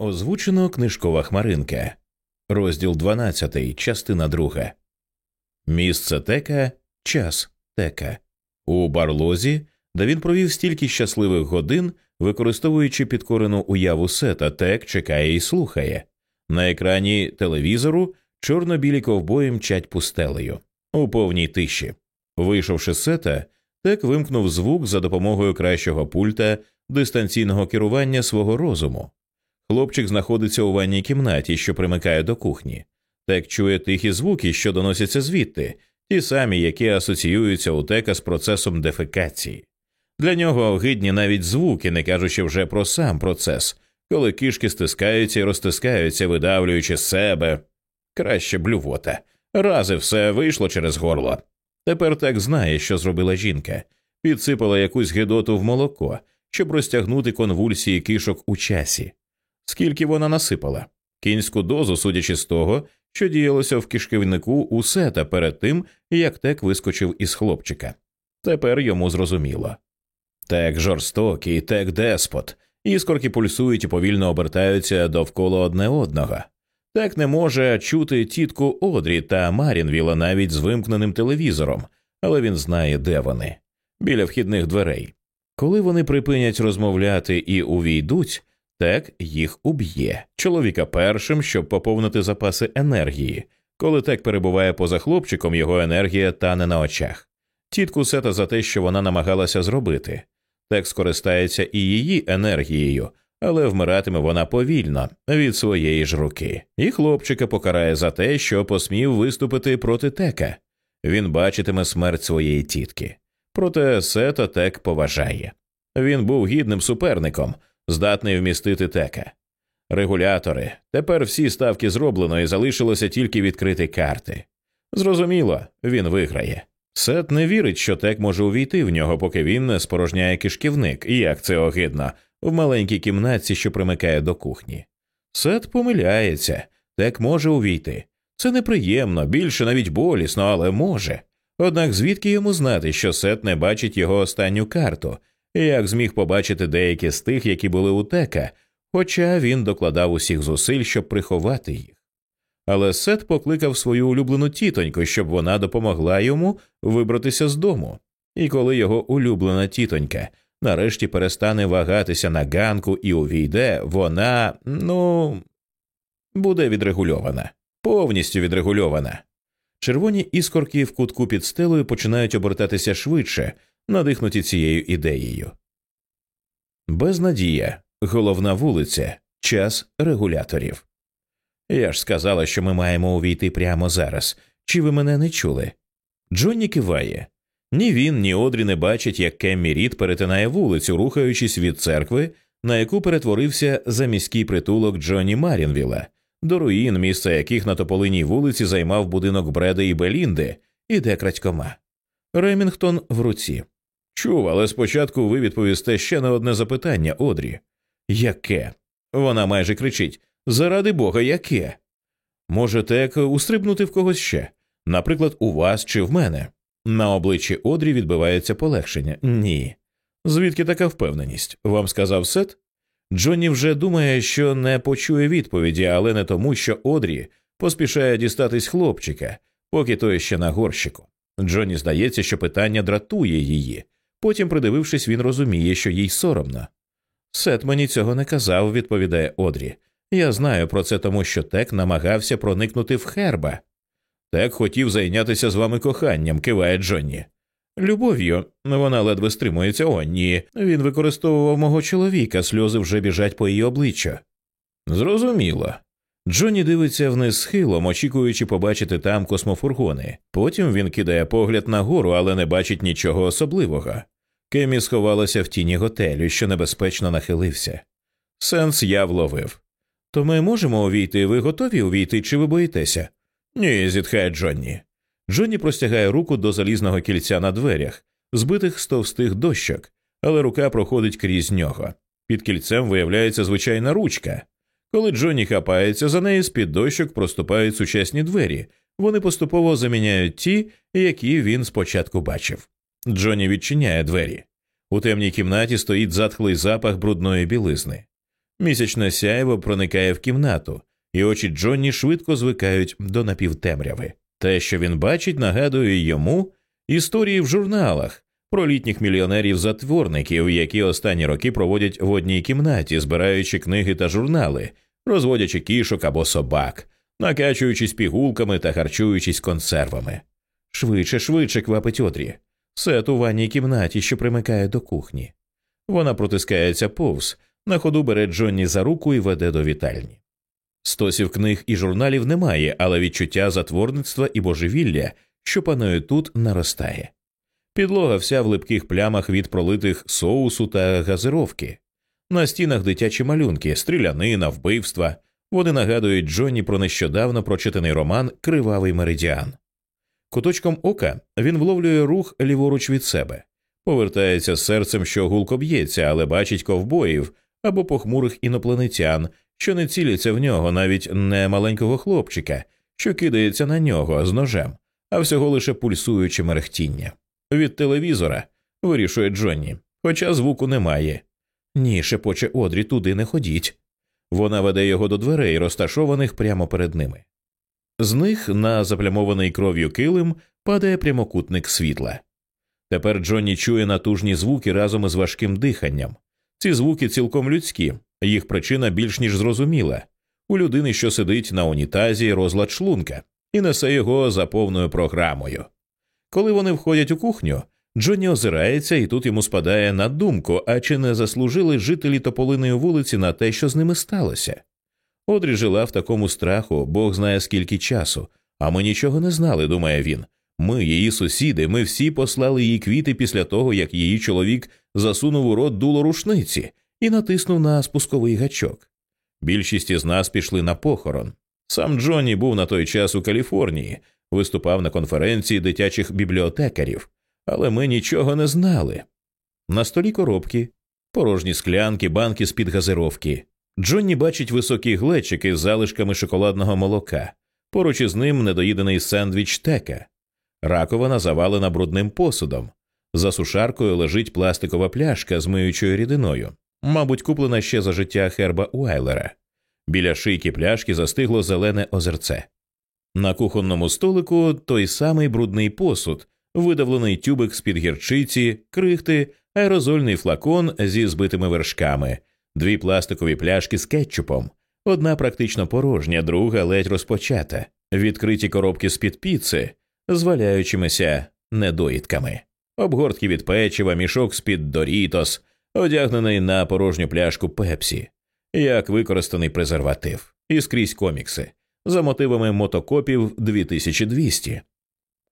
Озвучено книжкова хмаринка, розділ 12, частина 2. Місце тека, час тека. У барлозі, де він провів стільки щасливих годин, використовуючи підкорену уяву сета, тек чекає і слухає. На екрані телевізору чорно-білі ковбої мчать пустелею у повній тиші. Вийшовши з сета, тек вимкнув звук за допомогою кращого пульта дистанційного керування свого розуму. Хлопчик знаходиться у ванній кімнаті, що примикає до кухні. Тек чує тихі звуки, що доносяться звідти, ті самі, які асоціюються у тека з процесом дефекації. Для нього огидні навіть звуки, не кажучи вже про сам процес, коли кишки стискаються і розтискаються, видавлюючи себе. Краще блювота. Рази все вийшло через горло. Тепер так знає, що зробила жінка, підсипала якусь гидоту в молоко, щоб розтягнути конвульсії кишок у часі. Скільки вона насипала? Кінську дозу, судячи з того, що діялося в кишківнику усе та перед тим, як тек вискочив із хлопчика. Тепер йому зрозуміло. Тек жорстокий, тек деспот, іскорки пульсують і повільно обертаються довкола одне одного. Так не може чути тітку Одрі та Марінвіла навіть з вимкненим телевізором, але він знає, де вони біля вхідних дверей. Коли вони припинять розмовляти і увійдуть, Тек їх уб'є чоловіка першим, щоб поповнити запаси енергії. Коли Тек перебуває поза хлопчиком, його енергія тане на очах. Тітку сета за те, що вона намагалася зробити. Тек скористається і її енергією, але вмиратиме вона повільно від своєї ж руки, і хлопчика покарає за те, що посмів виступити проти тека. Він бачитиме смерть своєї тітки. Проте сета Тек поважає. Він був гідним суперником здатний вмістити тека. Регулятори. Тепер всі ставки зроблено і залишилося тільки відкрити карти. Зрозуміло, він виграє. Сет не вірить, що тек може увійти в нього, поки він не спорожняє кишківник, і як це огидно, в маленькій кімнатці, що примикає до кухні. Сет помиляється, тек може увійти. Це неприємно, більше навіть болісно, але може. Однак звідки йому знати, що Сет не бачить його останню карту, як зміг побачити деякі з тих, які були у тека, хоча він докладав усіх зусиль, щоб приховати їх. Але Сет покликав свою улюблену тітоньку, щоб вона допомогла йому вибратися з дому, і коли його улюблена тітонька нарешті перестане вагатися на ганку і увійде, вона, ну, буде відрегульована, повністю відрегульована. Червоні іскорки в кутку під стелею починають обертатися швидше, надихнуті цією ідеєю. Безнадія, головна вулиця, час регуляторів. Я ж сказала, що ми маємо увійти прямо зараз. Чи ви мене не чули? Джонні киває. Ні він, ні Одрі не бачать, як Кеммі Рід перетинає вулицю, рухаючись від церкви, на яку перетворився заміський притулок Джонні Марінвіла, до руїн, місця яких на тополиній вулиці займав будинок Бреда і Белінди, іде крадькома. Ремінгтон в руці. Чув, але спочатку ви відповісте ще на одне запитання, Одрі. Яке? Вона майже кричить Заради бога, яке? Може, тек устрибнути в когось ще, наприклад, у вас чи в мене. На обличчі Одрі відбивається полегшення. Ні. Звідки така впевненість? Вам сказав Сет? Джонні вже думає, що не почує відповіді, але не тому, що Одрі поспішає дістатись хлопчика, поки той ще на горщику. Джонні здається, що питання дратує її. Потім, придивившись, він розуміє, що їй соромно. Сет мені цього не казав, відповідає Одрі. Я знаю про це тому, що Тек намагався проникнути в херба. Тек хотів зайнятися з вами коханням, киває Джонні. Любов'ю вона ледве стримується. О, ні. Він використовував мого чоловіка, сльози вже біжать по її обличчю. Зрозуміло. Джонні дивиться вниз схилом, очікуючи побачити там космофургони. Потім він кидає погляд нагору, але не бачить нічого особливого. Кемі сховалася в тіні готелю, що небезпечно нахилився. Сенс я вловив. То ми можемо увійти, ви готові увійти, чи ви боїтеся? Ні, зітхає Джонні. Джонні простягає руку до залізного кільця на дверях, збитих з товстих дощок, але рука проходить крізь нього. Під кільцем виявляється звичайна ручка. Коли Джонні хапається за неї, з під дощок проступають сучасні двері. Вони поступово заміняють ті, які він спочатку бачив. Джонні відчиняє двері. У темній кімнаті стоїть затхлий запах брудної білизни. Місячне сяйво проникає в кімнату, і очі Джонні швидко звикають до напівтемряви. Те, що він бачить, нагадує йому історії в журналах про літніх мільйонерів-затворників, які останні роки проводять в одній кімнаті, збираючи книги та журнали, розводячи кішок або собак, накачуючись пігулками та харчуючись консервами. Швидше, швидше квапить Одрі. Сет у ванній кімнаті, що примикає до кухні. Вона протискається повз, на ходу бере Джонні за руку і веде до вітальні. Стосів книг і журналів немає, але відчуття затворництва і божевілля, що панує тут, наростає. Підлога вся в липких плямах від пролитих соусу та газировки. На стінах дитячі малюнки, стрілянина, вбивства. Вони нагадують Джонні про нещодавно прочитаний роман Кривавий меридіан. Куточком ока він вловлює рух ліворуч від себе, повертається з серцем, що гулко б'ється, але бачить ковбоїв або похмурих інопланетян, що не ціляться в нього, навіть не маленького хлопчика, що кидається на нього з ножем, а всього лише пульсуюче мерехтіння. Від телевізора вирішує Джонні, хоча звуку немає. Ні, шепоче Одрі, туди не ходіть. Вона веде його до дверей, розташованих прямо перед ними. З них на заплямований кров'ю килим падає прямокутник світла. Тепер Джонні чує натужні звуки разом із важким диханням. Ці звуки цілком людські, їх причина більш ніж зрозуміла у людини, що сидить на унітазі розлад шлунка, і несе його за повною програмою. Коли вони входять у кухню, Джонні озирається, і тут йому спадає на думку, а чи не заслужили жителі Тополиної вулиці на те, що з ними сталося? Одрі жила в такому страху, Бог знає скільки часу, а ми нічого не знали, думає він. Ми, її сусіди, ми всі послали їй квіти після того, як її чоловік засунув у рот дуло рушниці і натиснув на спусковий гачок. Більшість із нас пішли на похорон. Сам Джонні був на той час у Каліфорнії, виступав на конференції дитячих бібліотекарів, але ми нічого не знали. На столі коробки, порожні склянки, банки з під газировки. Джонні бачить високі глечики з залишками шоколадного молока, поруч із ним недоїдений сендвіч тека, раковина завалена брудним посудом. За сушаркою лежить пластикова пляшка з миючою рідиною, мабуть, куплена ще за життя Херба Уайлера. Біля шийки пляшки застигло зелене озерце. На кухонному столику той самий брудний посуд, видавлений тюбик з під гірчиці, крихти, аерозольний флакон зі збитими вершками, дві пластикові пляшки з кетчупом, одна практично порожня, друга ледь розпочата, відкриті коробки з під піци, з валяючимися недоїдками, обгортки від печива, мішок з під Дорітос, одягнений на порожню пляшку пепсі, як використаний презерватив, і скрізь комікси за мотивами мотокопів 2200.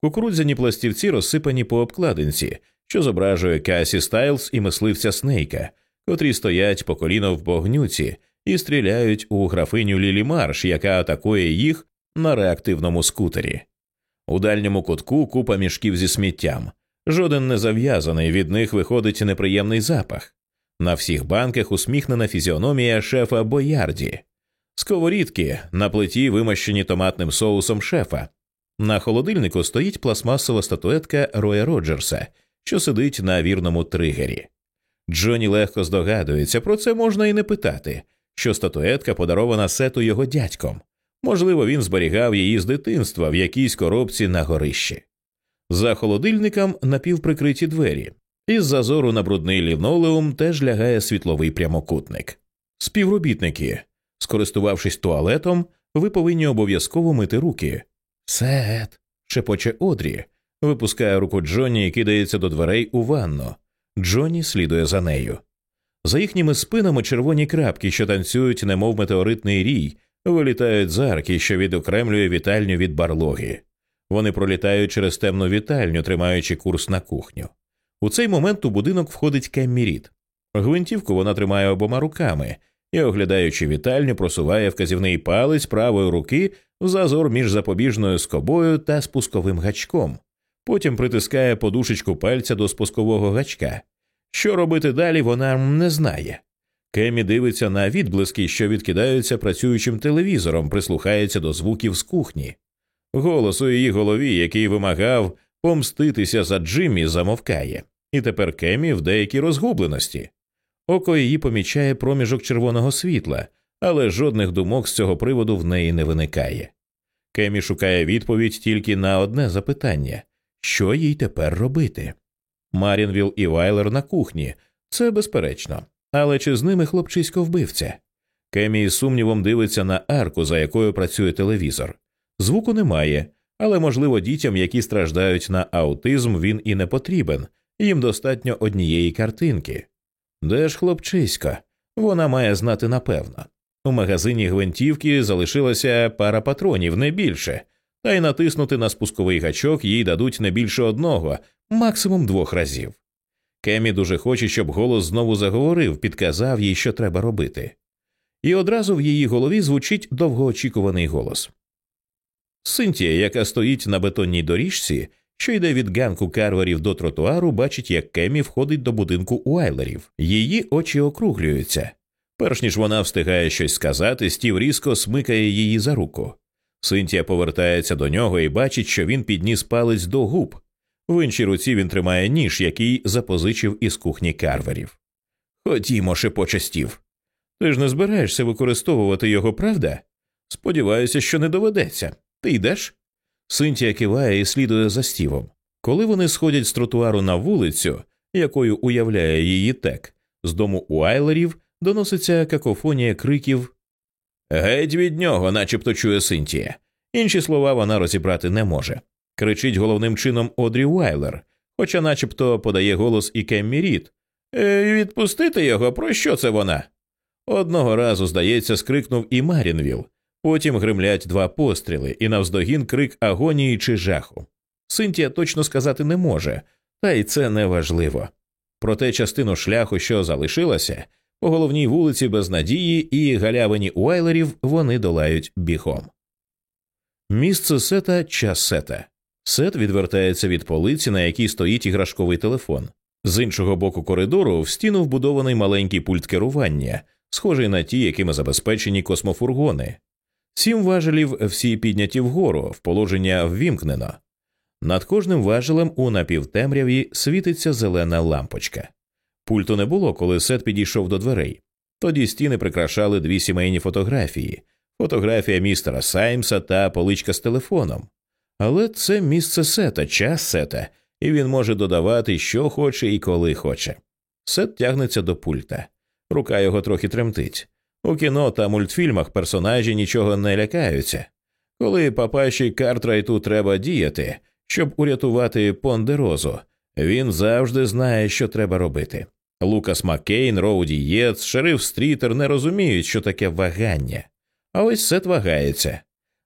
Кукурудзяні пластівці розсипані по обкладинці, що зображує Касі Стайлз і мисливця Снейка, котрі стоять по коліно в богнюці і стріляють у графиню Лілі Марш, яка атакує їх на реактивному скутері. У дальньому кутку купа мішків зі сміттям. Жоден не зав'язаний, від них виходить неприємний запах. На всіх банках усміхнена фізіономія шефа Боярді, сковорідки на плиті вимащені томатним соусом шефа. На холодильнику стоїть пластмасова статуетка Роя Роджерса, що сидить на вірному тригері. Джоні легко здогадується, про це можна і не питати, що статуетка подарована сету його дядьком. Можливо, він зберігав її з дитинства в якійсь коробці на горищі. За холодильником напівприкриті двері, із зазору на брудний лінолеум теж лягає світловий прямокутник. Співробітники, скористувавшись туалетом, ви повинні обов'язково мити руки. Сет. шепоче Одрі, випускає руку Джонні і кидається до дверей у ванну. Джонні слідує за нею. За їхніми спинами червоні крапки, що танцюють, немов метеоритний рій, вилітають з арки, що відокремлює вітальню від барлоги. Вони пролітають через темну вітальню, тримаючи курс на кухню. У цей момент у будинок входить Кеммі Рід. Гвинтівку вона тримає обома руками і, оглядаючи вітальню, просуває вказівний палець правої руки в зазор між запобіжною скобою та спусковим гачком. Потім притискає подушечку пальця до спускового гачка. Що робити далі, вона не знає. Кемі дивиться на відблиски, що відкидаються працюючим телевізором, прислухається до звуків з кухні. Голос у її голові, який вимагав помститися за Джиммі, замовкає, і тепер Кемі в деякій розгубленості. Око її помічає проміжок червоного світла, але жодних думок з цього приводу в неї не виникає. Кемі шукає відповідь тільки на одне запитання що їй тепер робити? Марінвіл і Вайлер на кухні, це безперечно, але чи з ними хлопчисько вбивця? Кемі із сумнівом дивиться на арку, за якою працює телевізор. Звуку немає, але, можливо, дітям, які страждають на аутизм, він і не потрібен, їм достатньо однієї картинки. Де ж хлопчиська? Вона має знати напевно. У магазині гвинтівки залишилася пара патронів, не більше, та й натиснути на спусковий гачок їй дадуть не більше одного, максимум двох разів. Кемі дуже хоче, щоб голос знову заговорив, підказав їй, що треба робити. І одразу в її голові звучить довгоочікуваний голос. Синтія, яка стоїть на бетонній доріжці, що йде від ганку карверів до тротуару, бачить, як Кемі входить до будинку Уайлерів. Її очі округлюються. Перш ніж вона встигає щось сказати, стів різко смикає її за руку. Синтія повертається до нього і бачить, що він підніс палець до губ. В іншій руці він тримає ніж, який запозичив із кухні карверів. Ходімо, шепоче стів. Ти ж не збираєшся використовувати його, правда? Сподіваюся, що не доведеться. Ти йдеш? Синтія киває і слідує за стівом. Коли вони сходять з тротуару на вулицю, якою уявляє її тек, з дому Уайлерів доноситься какофонія криків Геть від нього, начебто чує Синтія. Інші слова вона розібрати не може. Кричить головним чином Одрі Уайлер, хоча начебто подає голос і Кеммі Рід. «Е, Відпустити його, про що це вона? Одного разу, здається, скрикнув і Марінвіл. Потім гримлять два постріли, і навздогін крик агонії чи жаху. Синтія точно сказати не може, та й це не важливо. Проте частину шляху, що залишилася, по головній вулиці без надії і галявині Уайлерів вони долають бігом. Місце сета час сета. Сет відвертається від полиці, на якій стоїть іграшковий телефон. З іншого боку коридору в стіну вбудований маленький пульт керування, схожий на ті, якими забезпечені космофургони. Сім важелів всі підняті вгору, в положення ввімкнено. Над кожним важелем у напівтемряві світиться зелена лампочка. Пульту не було, коли сет підійшов до дверей. Тоді стіни прикрашали дві сімейні фотографії фотографія містера Саймса та поличка з телефоном. Але це місце сета, час сета, і він може додавати, що хоче і коли хоче. Сет тягнеться до пульта. Рука його трохи тремтить. У кіно та мультфільмах персонажі нічого не лякаються. Коли папаші Картрайту треба діяти, щоб урятувати Пондерозу, він завжди знає, що треба робити. Лукас Маккейн, Роуді Єц, шериф Стрітер не розуміють, що таке вагання. А ось Сет вагається.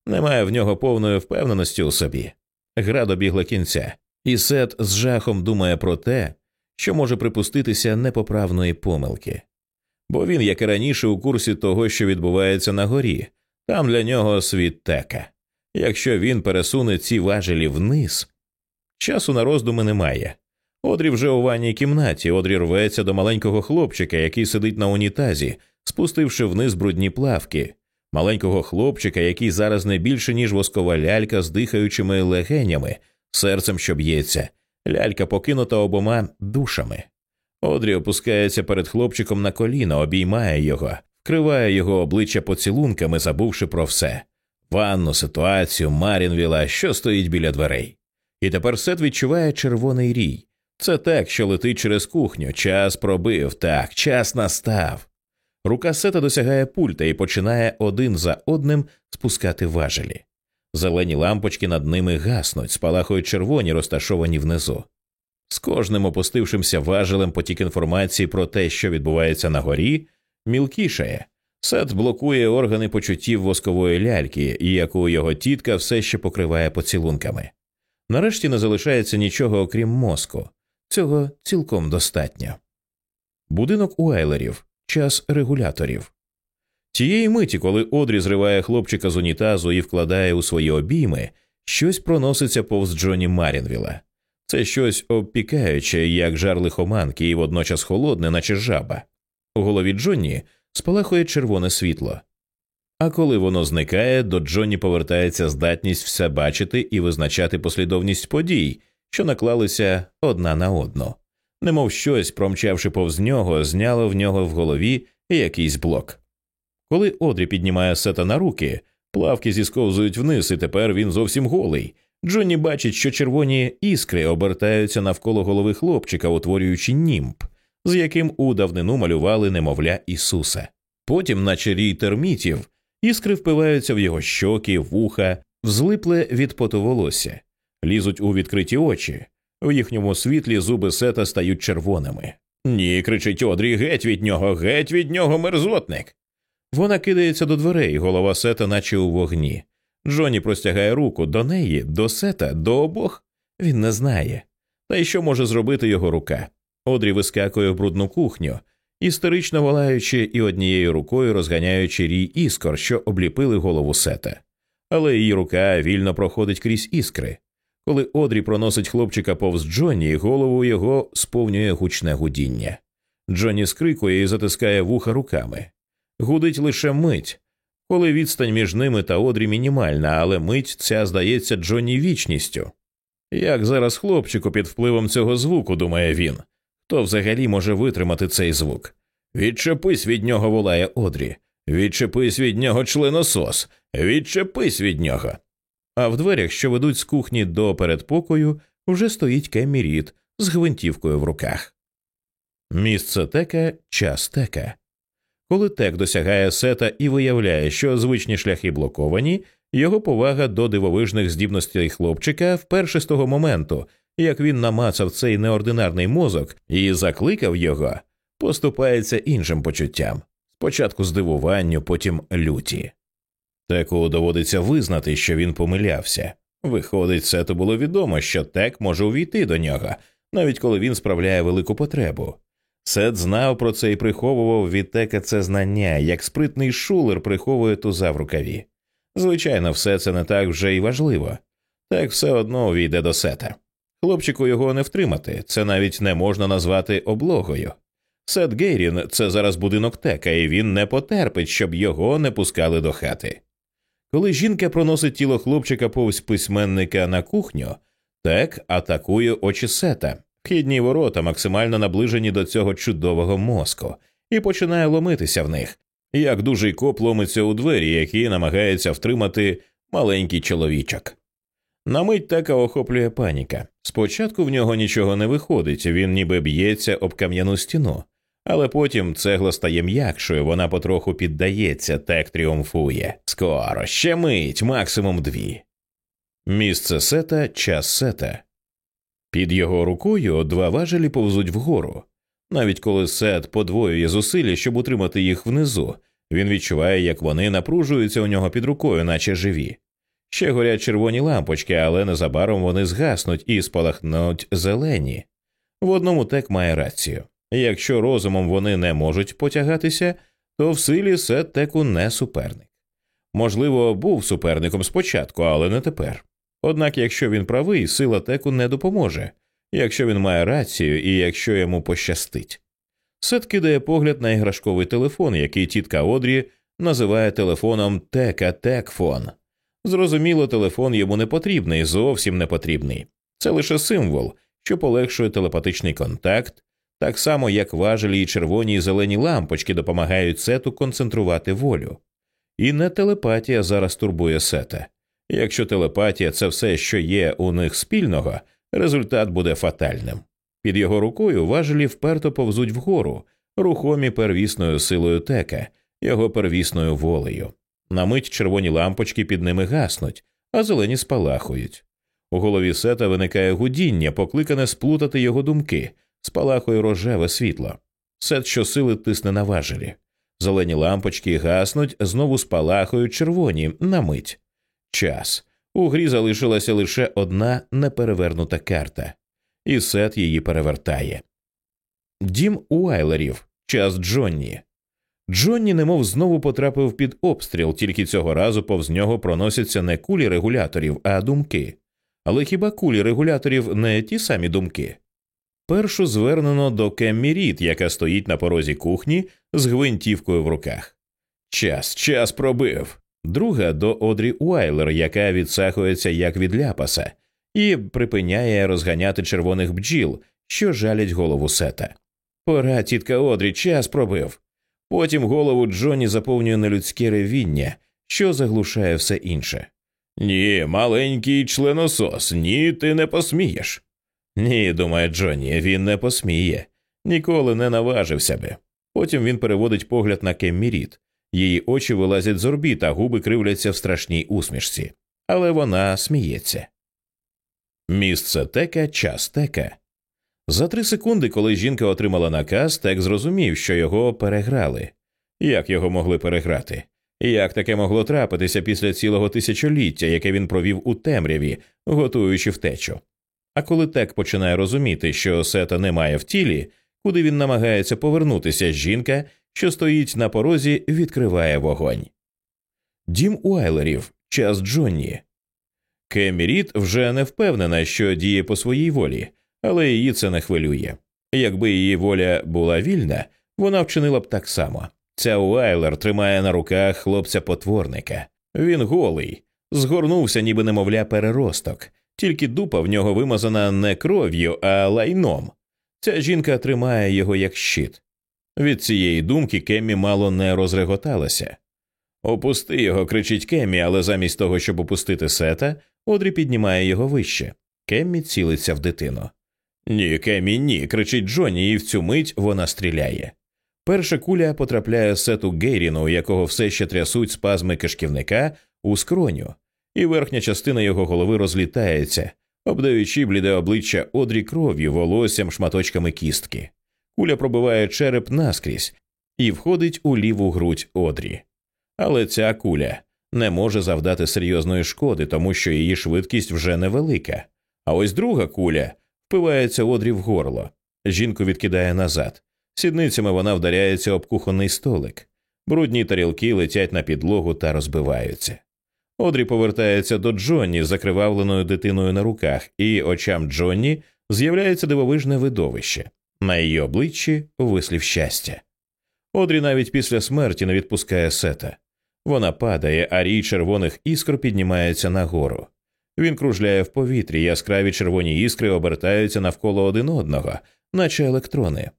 Немає в нього повної впевненості у собі. Гра добігла кінця, і Сет з жахом думає про те, що може припуститися непоправної помилки. Бо він, як і раніше, у курсі того, що відбувається на горі, там для нього світ тека. Якщо він пересуне ці важелі вниз, часу на роздуми немає. Одрі вже у ванній кімнаті, Одрі рветься до маленького хлопчика, який сидить на унітазі, спустивши вниз брудні плавки, маленького хлопчика, який зараз не більше, ніж воскова лялька з дихаючими легенями, серцем, що б'ється, лялька покинута обома душами. Одрі опускається перед хлопчиком на коліна, обіймає його, вкриває його обличчя поцілунками, забувши про все ванну, ситуацію, Марінвіла, що стоїть біля дверей. І тепер Сет відчуває червоний рій. Це так, що летить через кухню. Час пробив, так, час настав. Рука сета досягає пульта і починає один за одним спускати важелі. Зелені лампочки над ними гаснуть, спалахують червоні, розташовані внизу. З кожним опустившимся важелем потік інформації про те, що відбувається на горі, мілкішає. Сет блокує органи почуттів воскової ляльки, яку його тітка все ще покриває поцілунками. Нарешті не залишається нічого окрім мозку. Цього цілком достатньо. Будинок Уайлерів час регуляторів. Тієї миті, коли Одрі зриває хлопчика з унітазу і вкладає у свої обійми, щось проноситься повз Джоні Марінвіла. Це щось обпікаюче, як жар лихоманки, і водночас холодне, наче жаба. У голові Джонні спалахує червоне світло. А коли воно зникає, до Джонні повертається здатність все бачити і визначати послідовність подій, що наклалися одна на одну. немов щось, промчавши повз нього, зняло в нього в голові якийсь блок. Коли Одрі піднімає сета на руки, плавки зісковзують вниз, і тепер він зовсім голий. Джонні бачить, що червоні іскри обертаються навколо голови хлопчика, утворюючи німб, з яким у давнину малювали немовля Ісуса. Потім, наче рій термітів, іскри впиваються в його щоки, вуха, взлипле від поту волосся, лізуть у відкриті очі. В їхньому світлі зуби сета стають червоними. Ні, кричить Одрі, геть від нього, геть від нього, мерзотник. Вона кидається до дверей, голова сета, наче у вогні. Джонні простягає руку до неї, до сета, до обох. Він не знає. Та й що може зробити його рука? Одрі вискакує в брудну кухню, істерично волаючи і однією рукою розганяючи рій іскор, що обліпили голову сета. Але її рука вільно проходить крізь іскри. Коли Одрі проносить хлопчика повз Джонні, голову його сповнює гучне гудіння. Джонні скрикує і затискає вуха руками. Гудить лише мить, коли відстань між ними та Одрі мінімальна, але мить ця здається Джонні вічністю. Як зараз хлопчику під впливом цього звуку, думає він, хто взагалі може витримати цей звук? Відчепись від нього, волає Одрі, відчепись від нього членосос, відчепись від нього. А в дверях, що ведуть з кухні до передпокою, вже стоїть Кеммі Рід з гвинтівкою в руках. Місце тека час тека. Коли тек досягає сета і виявляє, що звичні шляхи блоковані, його повага до дивовижних здібностей хлопчика вперше з того моменту, як він намацав цей неординарний мозок і закликав його, поступається іншим почуттям спочатку здивуванню, потім люті. Теку доводиться визнати, що він помилявся. Виходить, сету було відомо, що тек може увійти до нього, навіть коли він справляє велику потребу. Сет знав про це і приховував від тека це знання, як спритний шулер приховує туза в рукаві. Звичайно, все це не так вже й важливо, так все одно увійде до сета. Хлопчику його не втримати, це навіть не можна назвати облогою. Сет Гейрін це зараз будинок тека, і він не потерпить, щоб його не пускали до хати. Коли жінка проносить тіло хлопчика повз письменника на кухню, тек атакує очі сета, вхідні ворота максимально наближені до цього чудового мозку, і починає ломитися в них, як дужий коп ломиться у двері, які намагається втримати маленький чоловічок. На мить така охоплює паніка. Спочатку в нього нічого не виходить, він ніби б'ється об кам'яну стіну, але потім цегла стає м'якшою, вона потроху піддається, так тріумфує. Скоро, ще мить, максимум дві. Місце сета, час сета. Під його рукою два важелі повзуть вгору. Навіть коли сет подвоює зусилля, щоб утримати їх внизу, він відчуває, як вони напружуються у нього під рукою, наче живі. Ще горять червоні лампочки, але незабаром вони згаснуть і спалахнуть зелені. В одному тек має рацію якщо розумом вони не можуть потягатися, то в силі сет теку не суперник. Можливо, був суперником спочатку, але не тепер. Однак, якщо він правий, сила теку не допоможе, якщо він має рацію і якщо йому пощастить. Сет кидає погляд на іграшковий телефон, який тітка Одрі називає телефоном Тека Текфон. Зрозуміло, телефон йому не потрібний, зовсім не потрібний. Це лише символ, що полегшує телепатичний контакт, так само як важелі і червоні і зелені лампочки допомагають сету концентрувати волю. І не телепатія зараз турбує сета. Якщо телепатія це все, що є у них спільного, результат буде фатальним. Під його рукою важелі вперто повзуть вгору, рухомі первісною силою тека, його первісною волею. На мить червоні лампочки під ними гаснуть, а зелені спалахують. У голові сета виникає гудіння, покликане сплутати його думки, спалахує рожеве світло. Сет щосили тисне на важелі. Зелені лампочки гаснуть, знову спалахують червоні на мить. Час. У грі залишилася лише одна неперевернута карта, і Сет її перевертає. Дім Уайлерів. Час Джонні. Джонні немов знову потрапив під обстріл, тільки цього разу повз нього проносяться не кулі регуляторів, а думки. Але хіба кулі регуляторів не ті самі думки? Першу звернено до Кеммі Рід, яка стоїть на порозі кухні з гвинтівкою в руках. Час, час пробив. Друга до Одрі Уайлер, яка відсахується як від ляпаса, і припиняє розганяти червоних бджіл, що жалять голову сета. Пора, тітка Одрі, час пробив. Потім голову Джонні заповнює нелюдське ревіння, що заглушає все інше. Ні, маленький членосос, ні, ти не посмієш. Ні, думає Джонні, він не посміє, ніколи не наважився би. Потім він переводить погляд на Кеммі Рід. Її очі вилазять з орбіт, а губи кривляться в страшній усмішці, але вона сміється. Місце тека, час тека. За три секунди, коли жінка отримала наказ, Тек зрозумів, що його переграли. Як його могли переграти? Як таке могло трапитися після цілого тисячоліття, яке він провів у темряві, готуючи втечу? А коли Тек починає розуміти, що сета немає в тілі, куди він намагається повернутися, жінка, що стоїть на порозі, відкриває вогонь. Дім Уайлерів, час Джонні. Кеммі Рід вже не впевнена, що діє по своїй волі, але її це не хвилює. Якби її воля була вільна, вона вчинила б так само. Ця Уайлер тримає на руках хлопця потворника. Він голий, згорнувся, ніби немовля переросток, тільки дупа в нього вимазана не кров'ю, а лайном. Ця жінка тримає його як щит. Від цієї думки Кеммі мало не розреготалася. Опусти його, кричить Кеммі, але замість того, щоб опустити сета, Одрі піднімає його вище. Кеммі цілиться в дитину. Ні, Кеммі, ні. кричить Джонні, і в цю мить вона стріляє. Перша куля потрапляє сету Гейріну, якого все ще трясуть спазми кишківника у скроню, і верхня частина його голови розлітається, обдаючи бліде обличчя одрі кров'ю, волоссям, шматочками кістки. Куля пробиває череп наскрізь і входить у ліву грудь одрі. Але ця куля не може завдати серйозної шкоди, тому що її швидкість вже невелика. А ось друга куля впивається одрі в горло. Жінку відкидає назад. Сідницями вона вдаряється об кухонний столик. Брудні тарілки летять на підлогу та розбиваються. Одрі повертається до Джонні з закривавленою дитиною на руках, і очам Джонні з'являється дивовижне видовище. На її обличчі вислів щастя. Одрі навіть після смерті не відпускає сета. Вона падає, а рій червоних іскр піднімається нагору. Він кружляє в повітрі, яскраві червоні іскри обертаються навколо один одного, наче електрони.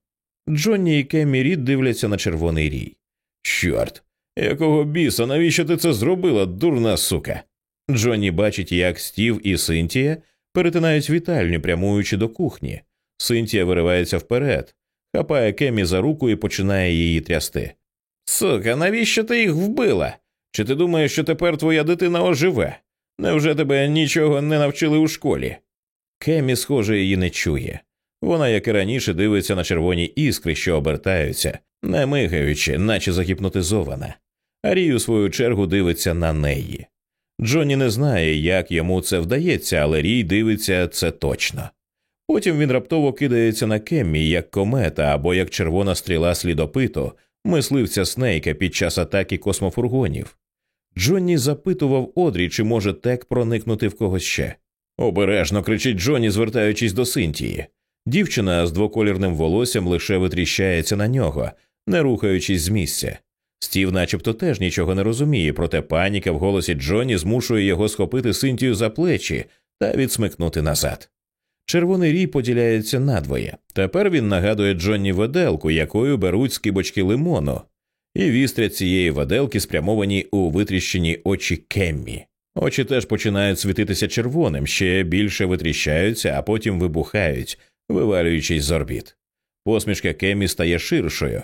Джонні і Кеммі Рід дивляться на червоний рій. Чорт, якого біса, навіщо ти це зробила, дурна сука? Джонні бачить, як Стів і Синтія перетинають вітальню, прямуючи до кухні. Синтія виривається вперед, хапає Кемі за руку і починає її трясти. Сука, навіщо ти їх вбила? Чи ти думаєш, що тепер твоя дитина оживе? Невже тебе нічого не навчили у школі? Кемі, схоже, її не чує. Вона, як і раніше, дивиться на червоні іскри, що обертаються, не мигаючи, наче загіпнотизована. Арій, у свою чергу, дивиться на неї. Джонні не знає, як йому це вдається, але Рій дивиться це точно. Потім він раптово кидається на Кеммі, як комета або як червона стріла слідопиту, мисливця Снейка під час атаки космофургонів. Джонні запитував Одрі, чи може тек проникнути в когось ще. Обережно кричить Джонні, звертаючись до Синтії. Дівчина з двоколірним волоссям лише витріщається на нього, не рухаючись з місця. Стів, начебто, теж нічого не розуміє, проте паніка в голосі Джонні змушує його схопити Синтію за плечі та відсмикнути назад. Червоний рій поділяється надвоє. Тепер він нагадує Джонні веделку, якою беруть скибочки лимону, і вістря цієї веделки спрямовані у витріщені очі Кеммі. Очі теж починають світитися червоним, ще більше витріщаються, а потім вибухають, вивалюючись з орбіт. Посмішка Кеммі стає ширшою.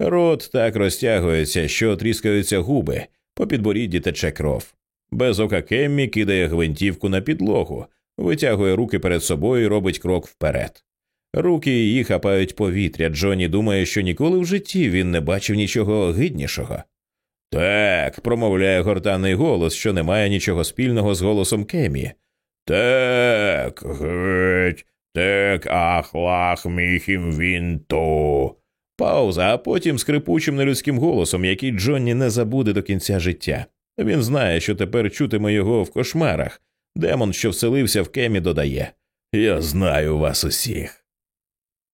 Рот так розтягується, що тріскаються губи, по підборідді тече кров. Без ока Кеммі кидає гвинтівку на підлогу, витягує руки перед собою і робить крок вперед. Руки її хапають повітря. Джонні думає, що ніколи в житті він не бачив нічого гиднішого. Так, промовляє гортанний голос, що не має нічого спільного з голосом Кемі. Так, геть, так, ах, лах, міхім він то. Пауза, а потім скрипучим нелюдським голосом, який Джонні не забуде до кінця життя. Він знає, що тепер чутиме його в кошмарах. Демон, що вселився в Кемі, додає Я знаю вас усіх.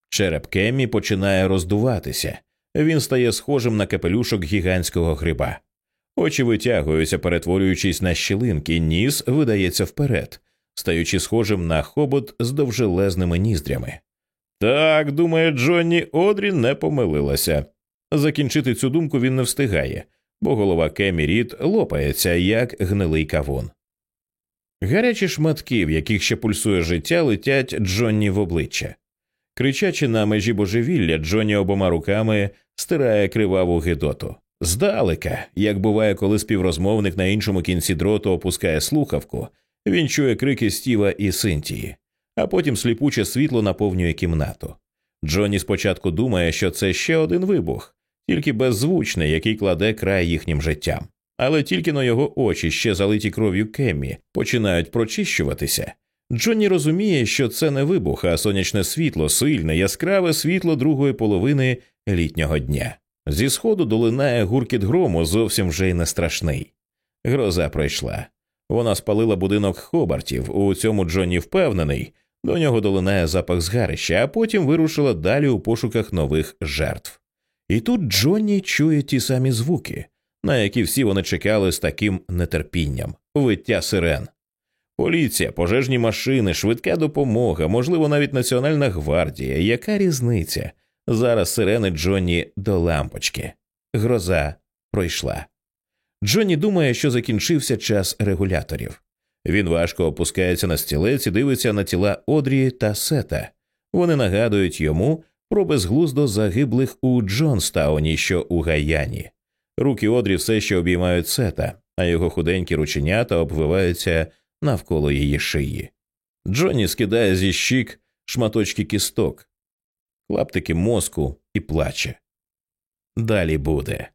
Череп Кемі починає роздуватися. Він стає схожим на капелюшок гігантського гриба. Очі витягуються, перетворюючись на щілинки, ніс видається вперед, стаючи схожим на хобот з довжелезними ніздрями. Так, думає Джонні, Одрі не помилилася. Закінчити цю думку він не встигає, бо голова Кемі Рід лопається, як гнилий кавун. Гарячі шматки, в яких ще пульсує життя, летять Джонні в обличчя. Кричачи на межі божевілля, Джонні обома руками стирає криваву гидоту. Здалека, як буває, коли співрозмовник на іншому кінці дроту опускає слухавку, він чує крики Стіва і Синтії, а потім сліпуче світло наповнює кімнату. Джонні спочатку думає, що це ще один вибух, тільки беззвучний, який кладе край їхнім життям. Але тільки на його очі, ще залиті кров'ю Кеммі, починають прочищуватися. Джонні розуміє, що це не вибух, а сонячне світло, сильне, яскраве світло другої половини літнього дня. Зі сходу долинає гуркіт грому, зовсім вже й не страшний. Гроза пройшла. Вона спалила будинок Хобартів. У цьому Джонні впевнений. До нього долинає запах згарища, а потім вирушила далі у пошуках нових жертв. І тут Джонні чує ті самі звуки, на які всі вони чекали з таким нетерпінням виття сирен. Поліція, пожежні машини, швидка допомога, можливо, навіть Національна гвардія. Яка різниця? Зараз сирени Джонні до лампочки. Гроза пройшла. Джонні думає, що закінчився час регуляторів. Він важко опускається на стілець і дивиться на тіла Одрі та Сета. Вони нагадують йому про безглуздо загиблих у Джонстауні, що у Гаяні. Руки Одрі все ще обіймають Сета, а його худенькі рученята обвиваються навколо її шиї. Джонні скидає зі щік шматочки кісток, клаптики мозку і плаче. Далі буде.